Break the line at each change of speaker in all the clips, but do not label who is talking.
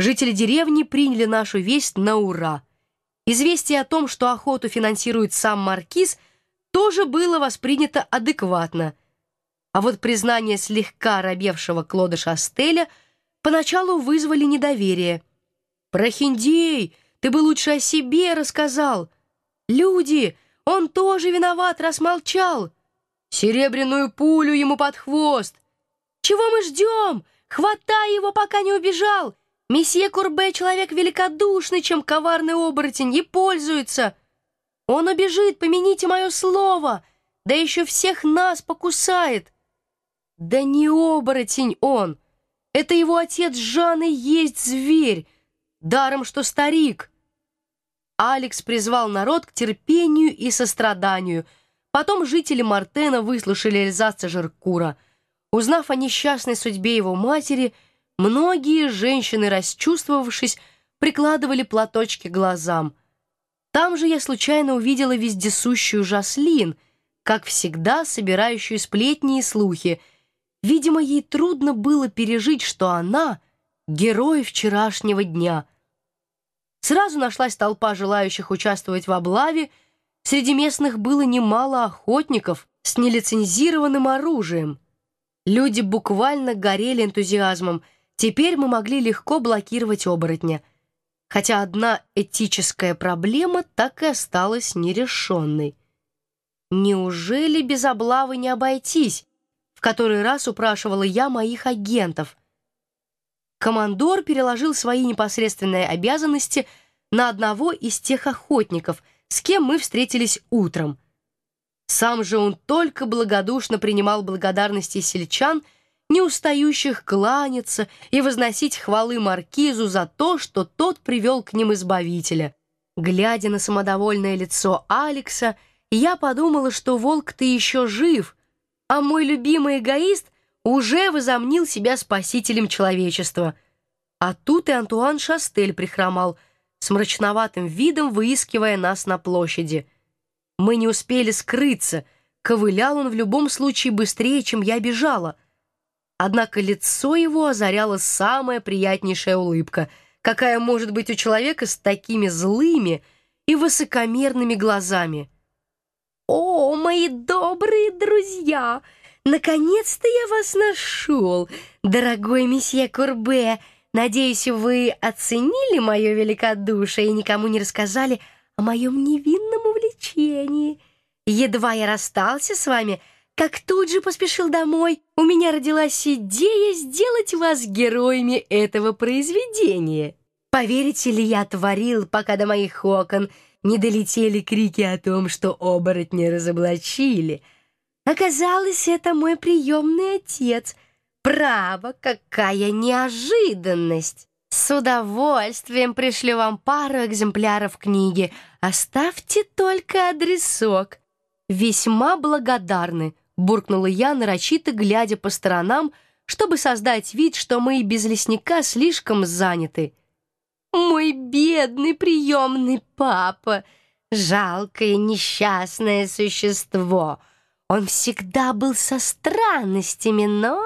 Жители деревни приняли нашу весть на ура. Известие о том, что охоту финансирует сам Маркиз, тоже было воспринято адекватно. А вот признание слегка робевшего Клода Шастеля поначалу вызвали недоверие. «Прохиндей, ты бы лучше о себе рассказал! Люди, он тоже виноват, расмолчал! Серебряную пулю ему под хвост! Чего мы ждем? Хватай его, пока не убежал! Месье Курбе человек великодушный, чем коварный оборотень, и пользуется. Он убежит, помяните мое слово, да еще всех нас покусает. Да не оборотень он, это его отец Жан и есть зверь, даром что старик. Алекс призвал народ к терпению и состраданию. Потом жители Мартена выслушали Эльзаса Жеркура. Узнав о несчастной судьбе его матери, Многие женщины, расчувствовавшись, прикладывали платочки к глазам. Там же я случайно увидела вездесущую Жаслин, как всегда собирающую сплетни и слухи. Видимо, ей трудно было пережить, что она — герой вчерашнего дня. Сразу нашлась толпа желающих участвовать в облаве, среди местных было немало охотников с нелицензированным оружием. Люди буквально горели энтузиазмом — Теперь мы могли легко блокировать оборотня, хотя одна этическая проблема так и осталась нерешенной. Неужели без облавы не обойтись? В который раз упрашивала я моих агентов. Командор переложил свои непосредственные обязанности на одного из тех охотников, с кем мы встретились утром. Сам же он только благодушно принимал благодарности сельчан — не устающих кланяться и возносить хвалы маркизу за то, что тот привел к ним избавителя. Глядя на самодовольное лицо Алекса, я подумала, что волк-то еще жив, а мой любимый эгоист уже возомнил себя спасителем человечества. А тут и Антуан Шастель прихромал, с мрачноватым видом выискивая нас на площади. Мы не успели скрыться, ковылял он в любом случае быстрее, чем я бежала — Однако лицо его озаряла самая приятнейшая улыбка, какая может быть у человека с такими злыми и высокомерными глазами. «О, мои добрые друзья! Наконец-то я вас нашел, дорогой месье Курбе! Надеюсь, вы оценили мое великодушие и никому не рассказали о моем невинном увлечении. Едва я расстался с вами — как тут же поспешил домой. У меня родилась идея сделать вас героями этого произведения. Поверите ли, я творил, пока до моих окон не долетели крики о том, что оборотня разоблачили. Оказалось, это мой приемный отец. Право, какая неожиданность! С удовольствием пришлю вам пару экземпляров книги. Оставьте только адресок. Весьма благодарны буркнула я, нарочито глядя по сторонам, чтобы создать вид, что мы и без лесника слишком заняты. «Мой бедный приемный папа! Жалкое несчастное существо! Он всегда был со странностями, но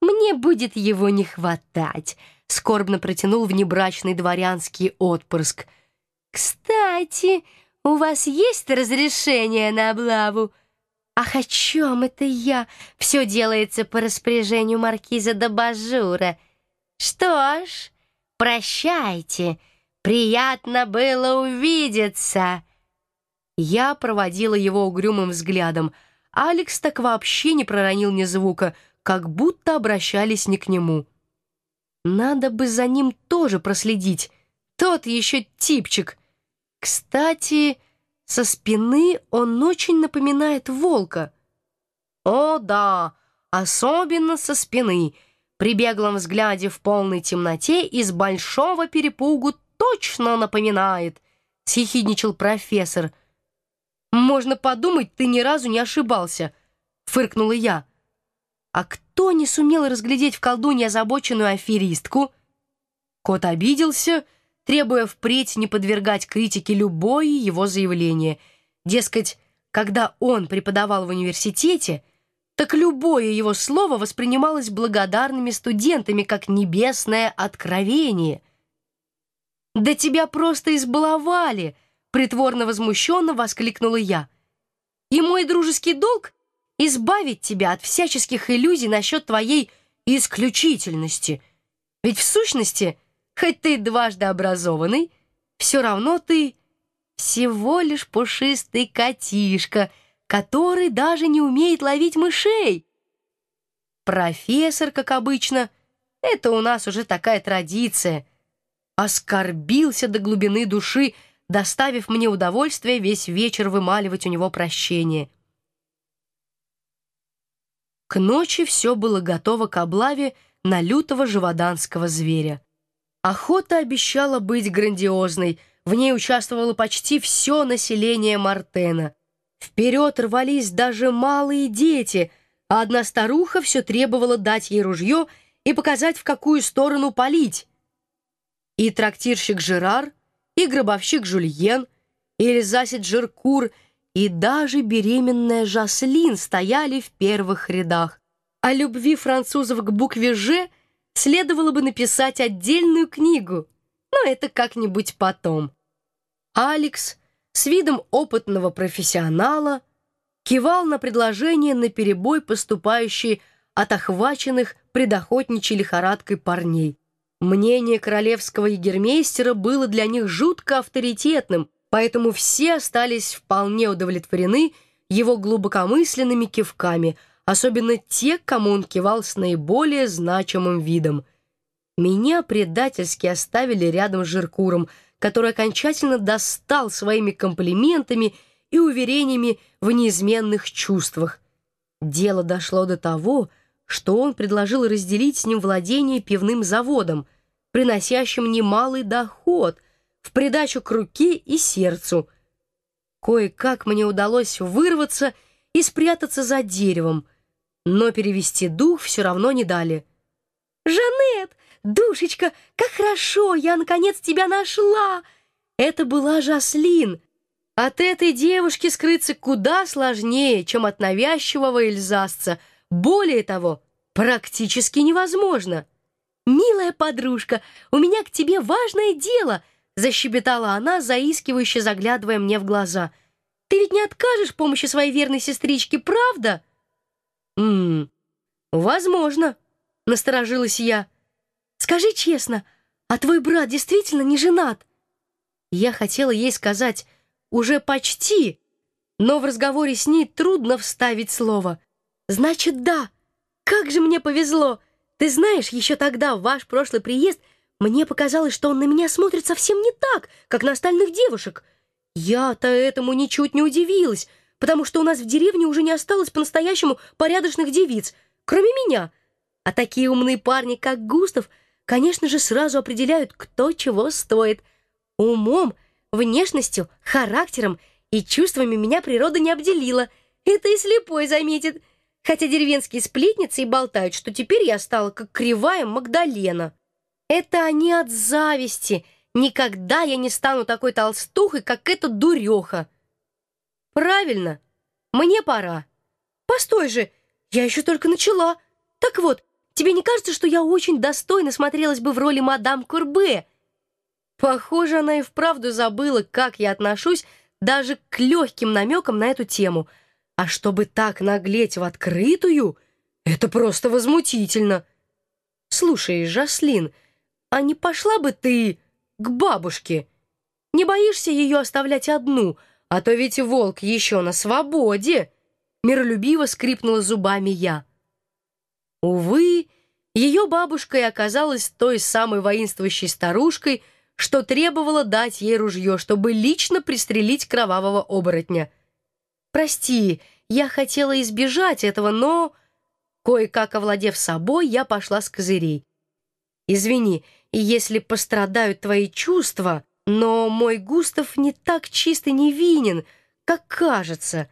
мне будет его не хватать!» — скорбно протянул внебрачный дворянский отпрыск. «Кстати, у вас есть разрешение на облаву?» «Ах, о чем это я? Все делается по распоряжению маркиза де Бажура. Что ж, прощайте, приятно было увидеться». Я проводила его угрюмым взглядом. Алекс так вообще не проронил ни звука, как будто обращались не к нему. Надо бы за ним тоже проследить. Тот еще типчик. Кстати... Со спины он очень напоминает волка. О, да, особенно со спины. При беглом взгляде в полной темноте из большого перепугу точно напоминает, — съехидничал профессор. «Можно подумать, ты ни разу не ошибался», — фыркнула я. «А кто не сумел разглядеть в колдуне озабоченную аферистку?» Кот обиделся требуя впредь не подвергать критике любое его заявление. Дескать, когда он преподавал в университете, так любое его слово воспринималось благодарными студентами как небесное откровение — Да тебя просто избаловали!» Притворно возмущенно воскликнула я. «И мой дружеский долг — избавить тебя от всяческих иллюзий насчет твоей исключительности. Ведь в сущности, хоть ты дважды образованный, все равно ты всего лишь пушистый котишка, который даже не умеет ловить мышей. Профессор, как обычно, это у нас уже такая традиция, оскорбился до глубины души, доставив мне удовольствие весь вечер вымаливать у него прощение. К ночи все было готово к облаве на лютого живоданского зверя. Охота обещала быть грандиозной, в ней участвовало почти все население Мартена. Вперед рвались даже малые дети, а одна старуха все требовала дать ей ружье и показать, в какую сторону палить. И трактирщик Жерар, и гробовщик Жульен, и Эльзасит Жеркур, и даже беременная Жаслин стояли в первых рядах. О любви французов к букве «Ж» следовало бы написать отдельную книгу, но это как-нибудь потом. Алекс с видом опытного профессионала кивал на предложение на перебой поступающие от охваченных предохотничьей лихорадкой парней. Мнение королевского егермейстера было для них жутко авторитетным, поэтому все остались вполне удовлетворены его глубокомысленными кивками, особенно те, кому он кивал с наиболее значимым видом. Меня предательски оставили рядом с Жиркуром, который окончательно достал своими комплиментами и уверениями в неизменных чувствах. Дело дошло до того, что он предложил разделить с ним владение пивным заводом, приносящим немалый доход, в придачу к руке и сердцу. Кое-как мне удалось вырваться и спрятаться за деревом, но перевести дух все равно не дали. «Жанет, душечка, как хорошо, я наконец тебя нашла!» Это была Жаслин. От этой девушки скрыться куда сложнее, чем от навязчивого эльзасца. Более того, практически невозможно. «Милая подружка, у меня к тебе важное дело!» защебетала она, заискивающе заглядывая мне в глаза. «Ты ведь не откажешь помощи своей верной сестричке, правда?» «Ммм, возможно», — насторожилась я. «Скажи честно, а твой брат действительно не женат?» Я хотела ей сказать «уже почти», но в разговоре с ней трудно вставить слово. «Значит, да! Как же мне повезло! Ты знаешь, еще тогда, в ваш прошлый приезд, мне показалось, что он на меня смотрит совсем не так, как на остальных девушек. Я-то этому ничуть не удивилась, потому что у нас в деревне уже не осталось по-настоящему порядочных девиц, кроме меня. А такие умные парни, как Густав, конечно же, сразу определяют, кто чего стоит. Умом, внешностью, характером и чувствами меня природа не обделила. Это и слепой заметит. Хотя деревенские сплетницы и болтают, что теперь я стала как кривая Магдалена. Это они от зависти. Никогда я не стану такой толстухой, как эта дуреха. Правильно. Мне пора. Постой же, я еще только начала. Так вот, тебе не кажется, что я очень достойно смотрелась бы в роли мадам Курбе? Похоже, она и вправду забыла, как я отношусь даже к легким намекам на эту тему. А чтобы так наглеть в открытую, это просто возмутительно. Слушай, Жаслин, а не пошла бы ты к бабушке? Не боишься ее оставлять одну, а то ведь волк еще на свободе?» Миролюбиво скрипнула зубами я. Увы, ее бабушкой оказалась той самой воинствующей старушкой, что требовала дать ей ружье, чтобы лично пристрелить кровавого оборотня. «Прости, я хотела избежать этого, но...» Кое-как овладев собой, я пошла с козырей. «Извини, если пострадают твои чувства, но мой Густав не так чист и невинен, как кажется.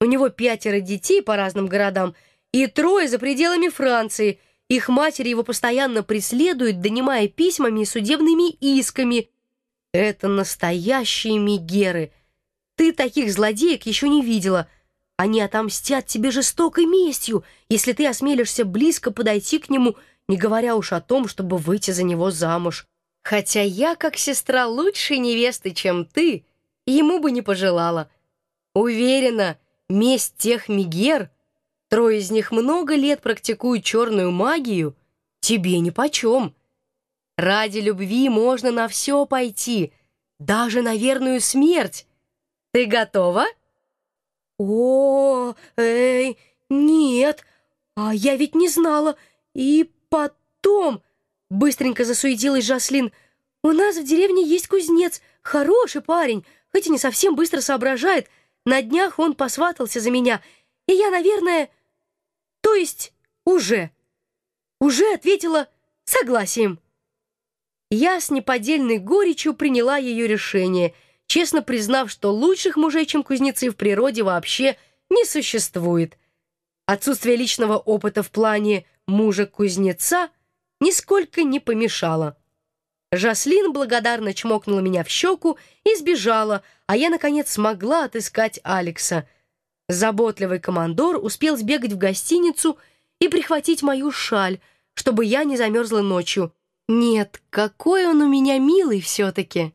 У него пятеро детей по разным городам и трое за пределами Франции. Их матери его постоянно преследуют, донимая письмами и судебными исками. Это настоящие мигеры. Ты таких злодеек еще не видела. Они отомстят тебе жестокой местью, если ты осмелишься близко подойти к нему — не говоря уж о том, чтобы выйти за него замуж. Хотя я, как сестра лучшей невесты, чем ты, ему бы не пожелала. Уверена, месть тех Мегер, трое из них много лет практикуют черную магию, тебе нипочем. Ради любви можно на все пойти, даже на верную смерть. Ты готова?
О, эй, нет, а я ведь не знала. И потом, быстренько засуетилась Жаслин, у нас в деревне есть кузнец, хороший парень, хоть и не совсем быстро соображает. На днях он посватался за меня, и я, наверное, то есть уже, уже ответила согласием. Я с неподдельной горечью приняла ее решение, честно признав, что лучших мужей, чем кузнецы, в природе вообще не существует. Отсутствие личного опыта в плане мужа-кузнеца нисколько не помешало. Жаслин благодарно чмокнула меня в щеку и сбежала, а я, наконец, смогла отыскать Алекса. Заботливый командор успел сбегать в гостиницу и прихватить мою шаль, чтобы я не замерзла ночью. Нет, какой он у меня милый все-таки.